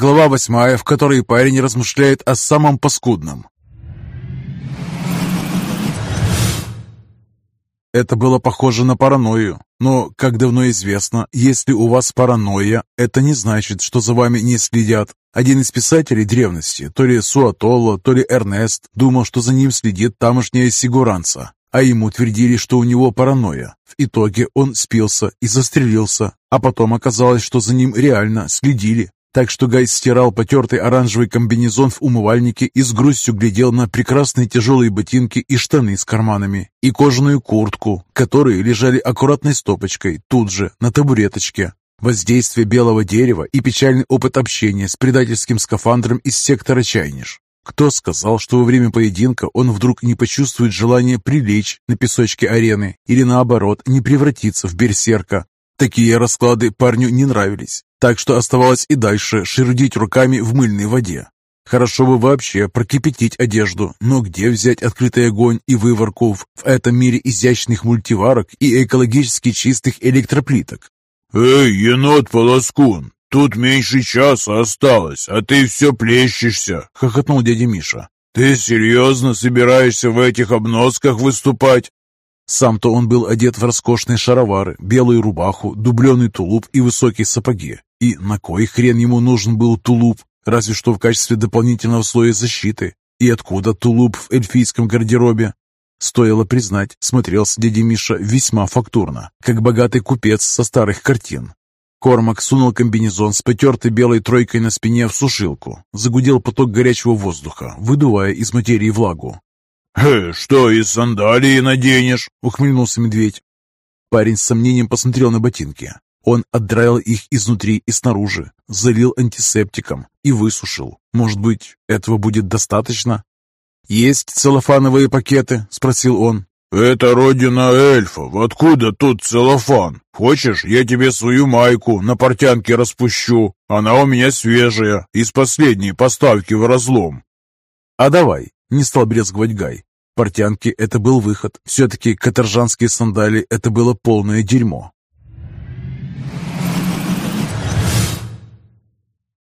Глава восьмая, в которой парень размышляет о самом паскудном. Это было похоже на паранойю, но, как давно известно, если у вас паранойя, это не значит, что за вами не следят. Один из писателей древности, то ли Суатолла, то ли Эрнест, думал, что за ним следит тамошняя сигуранца, а ему твердили, что у него паранойя. В итоге он спился и застрелился, а потом оказалось, что за ним реально следили. Так что Гай стирал потертый оранжевый комбинезон в умывальнике и с грустью глядел на прекрасные тяжелые ботинки и штаны с карманами, и кожаную куртку, которые лежали аккуратной стопочкой тут же, на табуреточке. Воздействие белого дерева и печальный опыт общения с предательским скафандром из сектора Чайниш. Кто сказал, что во время поединка он вдруг не почувствует желание прилечь на песочке арены или наоборот не превратиться в берсерка? Такие расклады парню не нравились, так что оставалось и дальше шерудить руками в мыльной воде. Хорошо бы вообще прокипятить одежду, но где взять открытый огонь и выворку в этом мире изящных мультиварок и экологически чистых электроплиток? «Эй, енот-полоскун, тут меньше часа осталось, а ты все плещешься!» — хохотнул дядя Миша. «Ты серьезно собираешься в этих обносках выступать?» Сам-то он был одет в роскошные шаровары, белую рубаху, дубленый тулуп и высокие сапоги. И на кой хрен ему нужен был тулуп, разве что в качестве дополнительного слоя защиты? И откуда тулуп в эльфийском гардеробе? Стоило признать, смотрелся дядя Миша весьма фактурно, как богатый купец со старых картин. Кормак сунул комбинезон с потертой белой тройкой на спине в сушилку. Загудел поток горячего воздуха, выдувая из материи влагу. «Э, «Что, и сандалии наденешь?» — ухмыльнулся медведь. Парень с сомнением посмотрел на ботинки. Он отдраил их изнутри и снаружи, залил антисептиком и высушил. Может быть, этого будет достаточно? «Есть целлофановые пакеты?» — спросил он. «Это родина эльфов. Откуда тут целлофан? Хочешь, я тебе свою майку на портянке распущу? Она у меня свежая, из последней поставки в разлом». «А давай», — не стал брезговать Гай. Портянки — это был выход. Все-таки каторжанские сандали — это было полное дерьмо.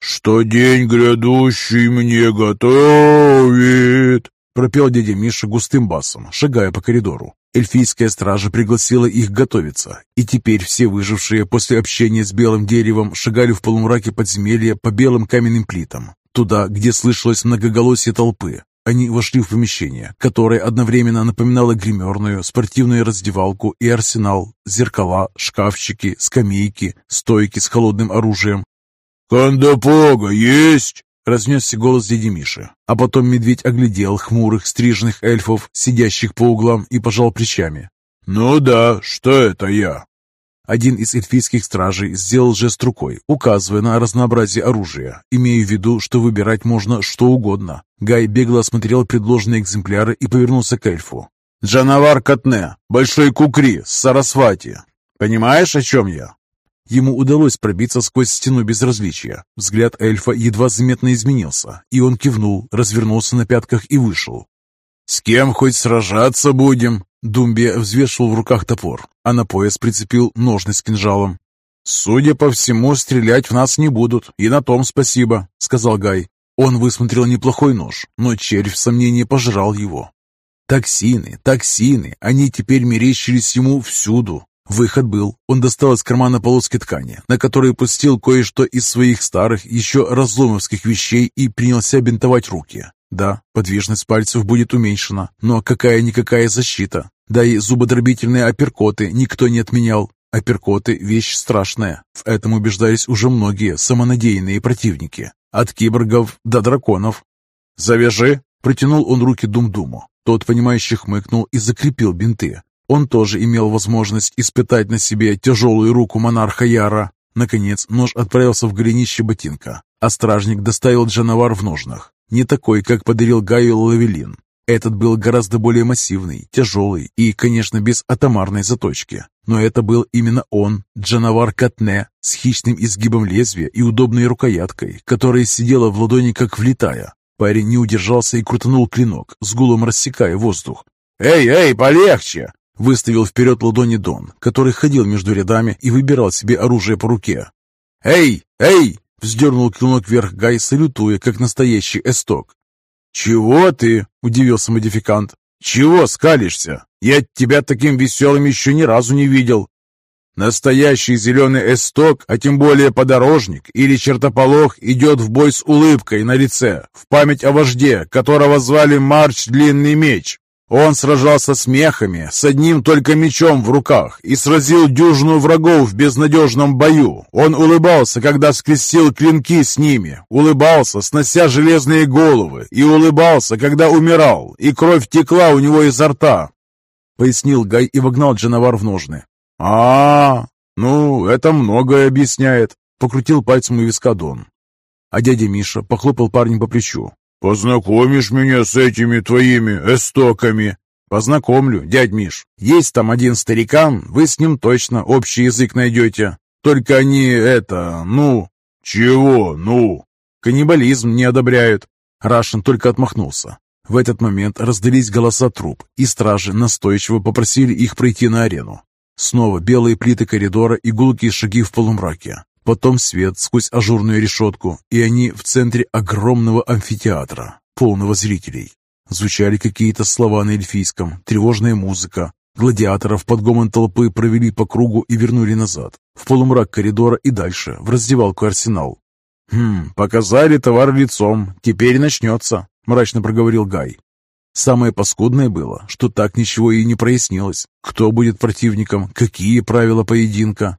«Что день грядущий мне готовит!» пропел дядя Миша густым басом, шагая по коридору. Эльфийская стража пригласила их готовиться, и теперь все выжившие после общения с белым деревом шагали в полумраке подземелья по белым каменным плитам, туда, где слышалось многоголосие толпы. Они вошли в помещение, которое одновременно напоминало гримерную, спортивную раздевалку и арсенал, зеркала, шкафчики, скамейки, стойки с холодным оружием, «Кандапога есть?» — разнесся голос дяди Миши. А потом медведь оглядел хмурых стриженных эльфов, сидящих по углам, и пожал плечами. «Ну да, что это я?» Один из эльфийских стражей сделал жест рукой, указывая на разнообразие оружия, имея в виду, что выбирать можно что угодно. Гай бегло осмотрел предложенные экземпляры и повернулся к эльфу. «Джанавар Катне, Большой Кукри, Сарасвати. Понимаешь, о чем я?» Ему удалось пробиться сквозь стену безразличия. Взгляд эльфа едва заметно изменился, и он кивнул, развернулся на пятках и вышел. «С кем хоть сражаться будем?» Думбия взвешивал в руках топор, а на пояс прицепил ножны с кинжалом. «Судя по всему, стрелять в нас не будут, и на том спасибо», — сказал Гай. Он высмотрел неплохой нож, но червь в сомнении пожрал его. Токсины, токсины, они теперь мерещились ему всюду, Выход был. Он достал из кармана полоски ткани, на которой пустил кое-что из своих старых, еще разломовских вещей и принялся бинтовать руки. Да, подвижность пальцев будет уменьшена, но какая-никакая защита. Да и зубодробительные апперкоты никто не отменял. Апперкоты – вещь страшная. В этом убеждались уже многие самонадеянные противники. От киборгов до драконов. «Завяжи!» – протянул он руки Дум-Думу. Тот, понимающий, хмыкнул и закрепил бинты. Он тоже имел возможность испытать на себе тяжелую руку монарха Яра. Наконец, нож отправился в голенище ботинка, а стражник доставил Джанавар в ножнах. Не такой, как подарил Гаю Лавелин. Этот был гораздо более массивный, тяжелый и, конечно, без атомарной заточки. Но это был именно он, Джанавар Катне, с хищным изгибом лезвия и удобной рукояткой, которая сидела в ладони как влитая. Парень не удержался и крутанул клинок, с гулом рассекая воздух. «Эй, эй, полегче!» Выставил вперед ладони Дон, который ходил между рядами и выбирал себе оружие по руке. «Эй! Эй!» — Вздернул клинок вверх Гай, салютуя, как настоящий эсток. «Чего ты?» – удивился модификант. «Чего скалишься? Я тебя таким веселым еще ни разу не видел. Настоящий зеленый эсток, а тем более подорожник или чертополох, идет в бой с улыбкой на лице, в память о вожде, которого звали Марч Длинный Меч. Он сражался с мехами, с одним только мечом в руках и сразил дюжину врагов в безнадежном бою. Он улыбался, когда скрестил клинки с ними, улыбался, снося железные головы, и улыбался, когда умирал, и кровь текла у него изо рта. Пояснил Гай и вогнал Джанавар в ножны. а, -а ну, это многое объясняет», — покрутил пальцем у виска Дон. А дядя Миша похлопал парня по плечу. «Познакомишь меня с этими твоими эстоками?» «Познакомлю, дядь Миш. Есть там один старикан, вы с ним точно общий язык найдете. Только они это, ну...» «Чего, ну?» «Каннибализм не одобряют». Рашин только отмахнулся. В этот момент раздались голоса труп, и стражи настойчиво попросили их пройти на арену. Снова белые плиты коридора и гулкие шаги в полумраке. Потом свет сквозь ажурную решетку, и они в центре огромного амфитеатра, полного зрителей. Звучали какие-то слова на эльфийском, тревожная музыка. Гладиаторов под гомон толпы провели по кругу и вернули назад, в полумрак коридора и дальше, в раздевалку арсенал. «Хм, показали товар лицом, теперь начнется», — мрачно проговорил Гай. Самое паскудное было, что так ничего и не прояснилось. Кто будет противником, какие правила поединка,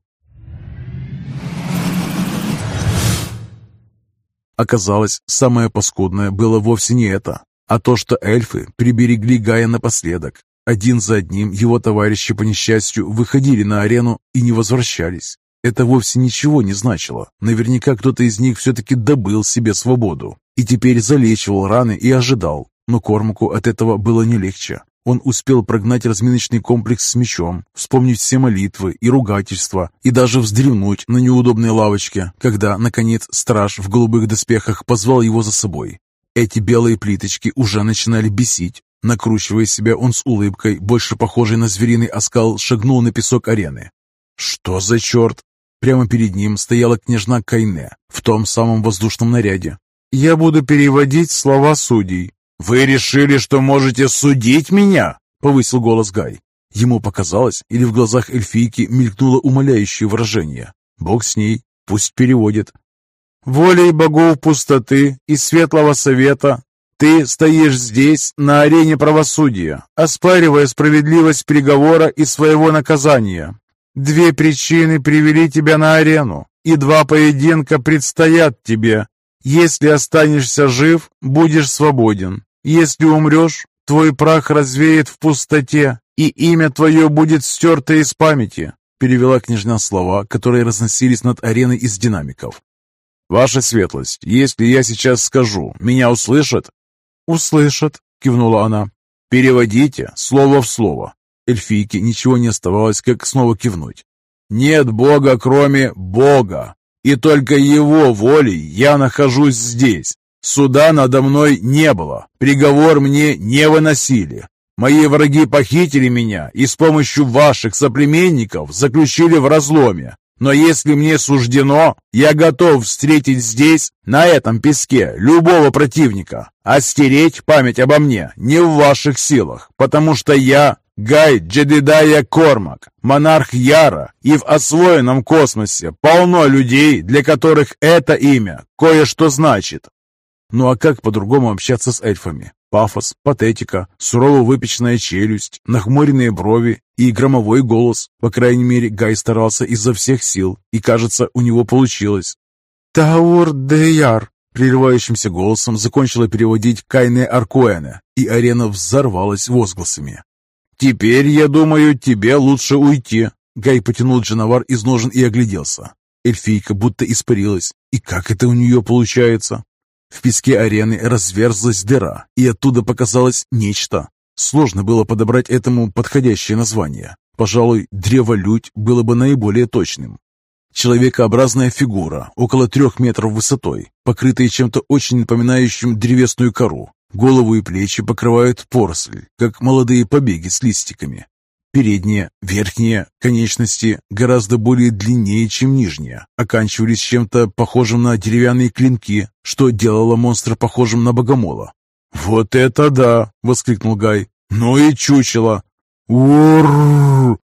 Оказалось, самое паскудное было вовсе не это, а то, что эльфы приберегли Гая напоследок. Один за одним его товарищи по несчастью выходили на арену и не возвращались. Это вовсе ничего не значило. Наверняка кто-то из них все-таки добыл себе свободу и теперь залечивал раны и ожидал. Но Кормаку от этого было не легче. Он успел прогнать разминочный комплекс с мечом, вспомнить все молитвы и ругательства, и даже вздремнуть на неудобной лавочке, когда, наконец, страж в голубых доспехах позвал его за собой. Эти белые плиточки уже начинали бесить. Накручивая себя, он с улыбкой, больше похожей на звериный оскал, шагнул на песок арены. «Что за черт?» Прямо перед ним стояла княжна Кайне в том самом воздушном наряде. «Я буду переводить слова судей», «Вы решили, что можете судить меня?» — повысил голос Гай. Ему показалось, или в глазах эльфийки мелькнуло умоляющее выражение. «Бог с ней, пусть переводит». «Волей богов пустоты и светлого совета ты стоишь здесь, на арене правосудия, оспаривая справедливость приговора и своего наказания. Две причины привели тебя на арену, и два поединка предстоят тебе. Если останешься жив, будешь свободен. Если умрешь, твой прах развеет в пустоте, и имя твое будет стерто из памяти», перевела княжна слова, которые разносились над ареной из динамиков. «Ваша светлость, если я сейчас скажу, меня услышат?» «Услышат», — кивнула она. «Переводите слово в слово». Эльфийке ничего не оставалось, как снова кивнуть. «Нет Бога, кроме Бога, и только Его волей я нахожусь здесь. Суда надо мной не было, приговор мне не выносили. Мои враги похитили меня и с помощью ваших соплеменников заключили в разломе. Но если мне суждено, я готов встретить здесь, на этом песке, любого противника. А стереть память обо мне не в ваших силах, потому что я Гай Джедидая Кормак, монарх Яра, и в освоенном космосе полно людей, для которых это имя кое-что значит. Ну а как по-другому общаться с эльфами? Пафос, патетика, сурово выпеченная челюсть, нахмуренные брови и громовой голос. По крайней мере, Гай старался изо всех сил, и, кажется, у него получилось. «Таур де Яр!» Прерывающимся голосом закончила переводить Кайне Аркоэна, и арена взорвалась возгласами. «Теперь, я думаю, тебе лучше уйти!» Гай потянул Джанавар из ножен и огляделся. Эльфийка будто испарилась. И как это у нее получается? В песке арены разверзлась дыра, и оттуда показалось нечто. Сложно было подобрать этому подходящее название. Пожалуй, древолюдь было бы наиболее точным. Человекообразная фигура, около трех метров высотой, покрытая чем-то очень напоминающим древесную кору. Голову и плечи покрывают поросль, как молодые побеги с листиками. Передние, верхние конечности гораздо более длиннее, чем нижние, оканчивались чем-то похожим на деревянные клинки, что делало монстра похожим на богомола. «Вот это да!» — воскликнул Гай. «Ну и чучело!» «Ур!»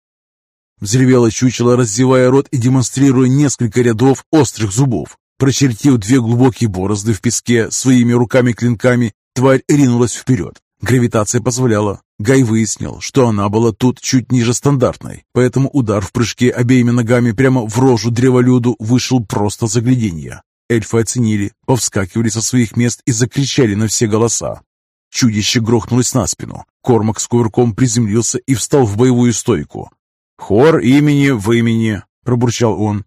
Взревело чучело, раздевая рот и демонстрируя несколько рядов острых зубов. Прочертив две глубокие борозды в песке своими руками-клинками, тварь ринулась вперед. Гравитация позволяла. Гай выяснил, что она была тут чуть ниже стандартной, поэтому удар в прыжке обеими ногами прямо в рожу древолюду вышел просто загляденье. Эльфы оценили, повскакивали со своих мест и закричали на все голоса. Чудище грохнулось на спину. Кормак с кувырком приземлился и встал в боевую стойку. «Хор имени в имени», — пробурчал он.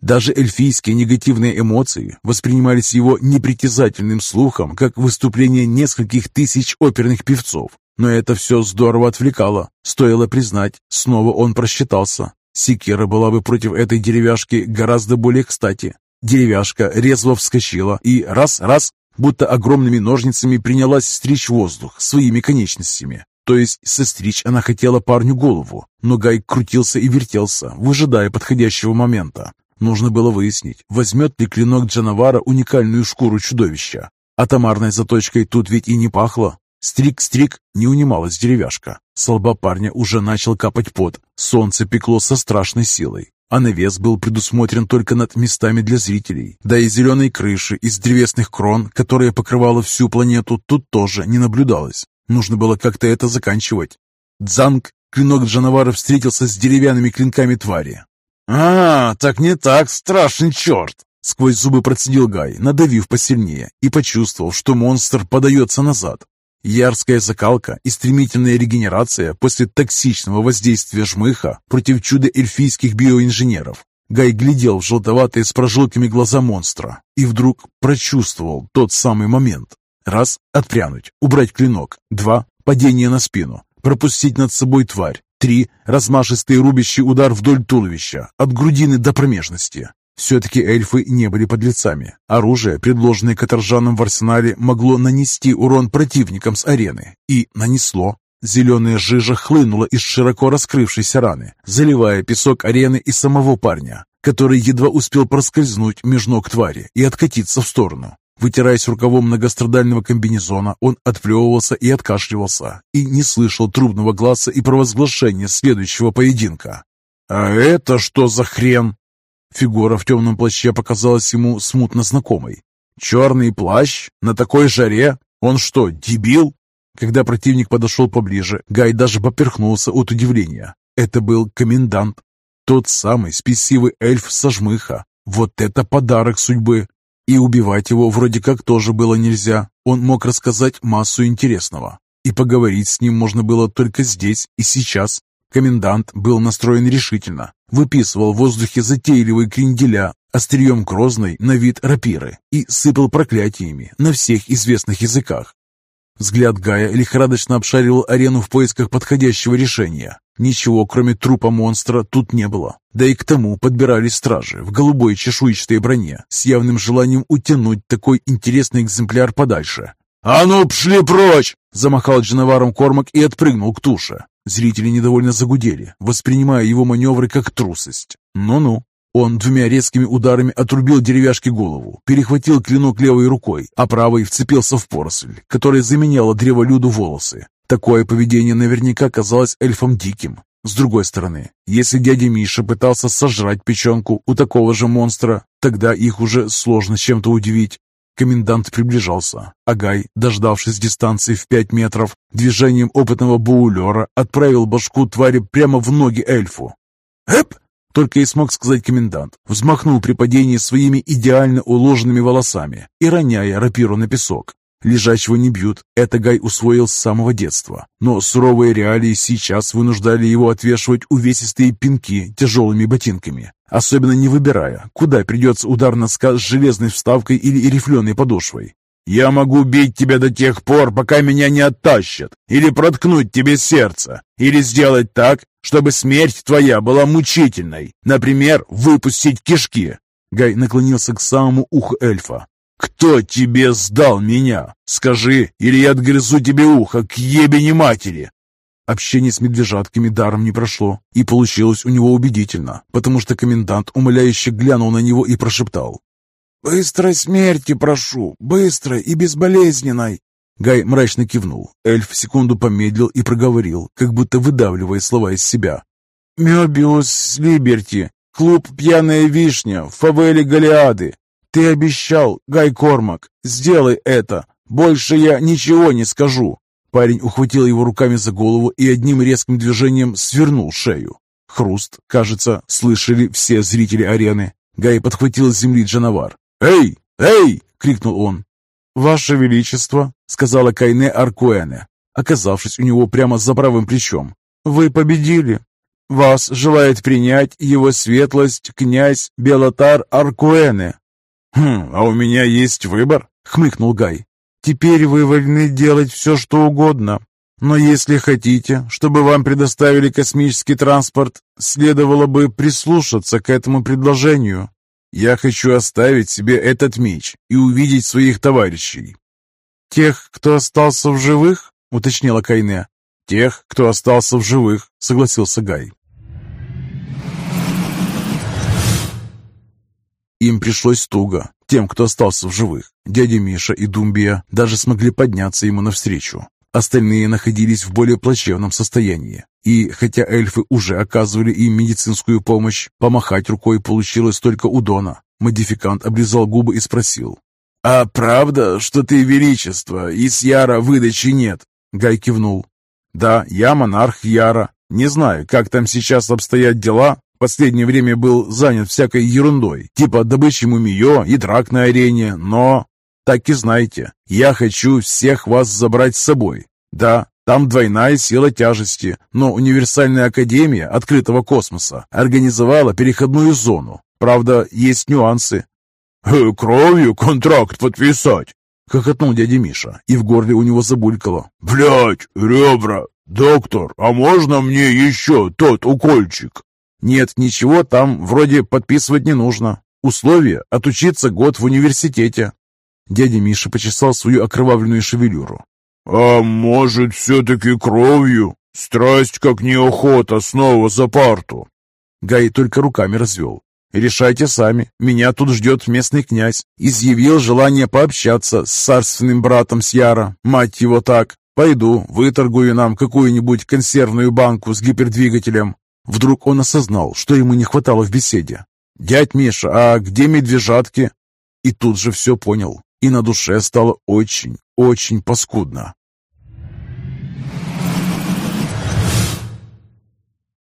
Даже эльфийские негативные эмоции воспринимались его непритязательным слухом как выступление нескольких тысяч оперных певцов. Но это все здорово отвлекало. Стоило признать, снова он просчитался. Секира была бы против этой деревяшки гораздо более кстати. Деревяшка резво вскочила и раз-раз, будто огромными ножницами принялась стричь воздух своими конечностями. То есть состричь она хотела парню голову, но Гай крутился и вертелся, выжидая подходящего момента. Нужно было выяснить, возьмет ли клинок Джанавара уникальную шкуру чудовища. Атомарной заточкой тут ведь и не пахло. Стрик-стрик не унималась деревяшка. С лба парня уже начал капать пот. Солнце пекло со страшной силой. А навес был предусмотрен только над местами для зрителей. Да и зеленой крыши из древесных крон, которая покрывала всю планету, тут тоже не наблюдалось. Нужно было как-то это заканчивать. Дзанг! Клинок Джанавара встретился с деревянными клинками твари. «А, так не так, страшный черт!» Сквозь зубы процедил Гай, надавив посильнее, и почувствовал, что монстр подается назад. Ярская закалка и стремительная регенерация после токсичного воздействия жмыха против чуда эльфийских биоинженеров. Гай глядел в желтоватые с прожилками глаза монстра и вдруг прочувствовал тот самый момент. Раз – отпрянуть, убрать клинок. Два – падение на спину, пропустить над собой тварь. Три – размашистый рубящий удар вдоль туловища, от грудины до промежности. Все-таки эльфы не были подлецами. Оружие, предложенное каторжанам в арсенале, могло нанести урон противникам с арены. И нанесло. Зеленая жижа хлынула из широко раскрывшейся раны, заливая песок арены и самого парня, который едва успел проскользнуть между ног твари и откатиться в сторону. Вытираясь рукавом многострадального комбинезона, он отплевывался и откашливался, и не слышал трубного глаза и провозглашения следующего поединка. «А это что за хрен?» Фигура в темном плаще показалась ему смутно знакомой. «Черный плащ? На такой жаре? Он что, дебил?» Когда противник подошел поближе, Гай даже поперхнулся от удивления. Это был комендант. Тот самый спесивый эльф со жмыха. Вот это подарок судьбы! И убивать его вроде как тоже было нельзя. Он мог рассказать массу интересного. И поговорить с ним можно было только здесь и сейчас. Комендант был настроен решительно. Выписывал в воздухе затейливые кренделя, острием грозной на вид рапиры и сыпал проклятиями на всех известных языках. Взгляд Гая лихорадочно обшаривал арену в поисках подходящего решения. Ничего, кроме трупа монстра, тут не было. Да и к тому подбирались стражи в голубой чешуйчатой броне с явным желанием утянуть такой интересный экземпляр подальше. «А ну, пшли прочь!» – замахал Дженоваром Кормак и отпрыгнул к туше. Зрители недовольно загудели, воспринимая его маневры как трусость. Ну-ну. Он двумя резкими ударами отрубил деревяшке голову, перехватил клинок левой рукой, а правой вцепился в поросль, которая заменяла древолюду волосы. Такое поведение наверняка казалось эльфам диким. С другой стороны, если дядя Миша пытался сожрать печенку у такого же монстра, тогда их уже сложно чем-то удивить. Комендант приближался, а Гай, дождавшись дистанции в пять метров, движением опытного боулера отправил башку твари прямо в ноги эльфу. «Эп!» — только и смог сказать комендант, взмахнул при падении своими идеально уложенными волосами и роняя рапиру на песок. Лежачего не бьют, это Гай усвоил с самого детства. Но суровые реалии сейчас вынуждали его отвешивать увесистые пинки тяжелыми ботинками, особенно не выбирая, куда придется удар носка с железной вставкой или рифленой подошвой. «Я могу бить тебя до тех пор, пока меня не оттащат, или проткнуть тебе сердце, или сделать так, чтобы смерть твоя была мучительной, например, выпустить кишки». Гай наклонился к самому уху эльфа, «Кто тебе сдал меня? Скажи, или я отгрызу тебе ухо к ебени матери!» Общение с медвежатками даром не прошло, и получилось у него убедительно, потому что комендант умоляюще глянул на него и прошептал. «Быстрой смерти прошу, быстрой и безболезненной!» Гай мрачно кивнул. Эльф секунду помедлил и проговорил, как будто выдавливая слова из себя. «Мёбиус Либерти, клуб «Пьяная вишня» в фавеле Голиады. Ты обещал, Гай Кормак, сделай это. Больше я ничего не скажу». Парень ухватил его руками за голову и одним резким движением свернул шею. Хруст, кажется, слышали все зрители арены. Гай подхватил с земли Джановар. «Эй! Эй!» — крикнул он. «Ваше Величество!» — сказала Кайне Аркуэне, оказавшись у него прямо за правым плечом. «Вы победили! Вас желает принять его светлость князь Белотар Аркуэне!» «Хм, а у меня есть выбор?» — хмыкнул Гай. «Теперь вы вольны делать все, что угодно. Но если хотите, чтобы вам предоставили космический транспорт, следовало бы прислушаться к этому предложению. Я хочу оставить себе этот меч и увидеть своих товарищей». «Тех, кто остался в живых?» — уточнила Кайне. «Тех, кто остался в живых», — согласился Гай. Им пришлось туго, тем, кто остался в живых. Дядя Миша и Думбия даже смогли подняться ему навстречу. Остальные находились в более плачевном состоянии. И хотя эльфы уже оказывали им медицинскую помощь, помахать рукой получилось только у Дона. Модификант облизал губы и спросил. «А правда, что ты величество, и с Яра выдачи нет?» Гай кивнул. «Да, я монарх Яра. Не знаю, как там сейчас обстоят дела. Последнее время был занят всякой ерундой, типа добычи мумиё и драк на арене, но... Так и знайте, я хочу всех вас забрать с собой. Да, там двойная сила тяжести, но Универсальная Академия Открытого Космоса организовала переходную зону. Правда, есть нюансы. «Э, «Кровью контракт подписать!» — хохотнул дядя Миша, и в горле у него забулькало. «Блядь, ребра! Доктор, а можно мне еще тот укольчик?» «Нет, ничего там вроде подписывать не нужно. Условие — отучиться год в университете». Дядя Миша почесал свою окровавленную шевелюру. «А может, все-таки кровью? Страсть как неохота снова за парту!» Гай только руками развел. «Решайте сами. Меня тут ждет местный князь. Изъявил желание пообщаться с царственным братом Сьяра. Мать его так. Пойду, выторгую нам какую-нибудь консервную банку с гипердвигателем». Вдруг он осознал, что ему не хватало в беседе. «Дядь Миша, а где медвежатки?» И тут же все понял. И на душе стало очень, очень паскудно.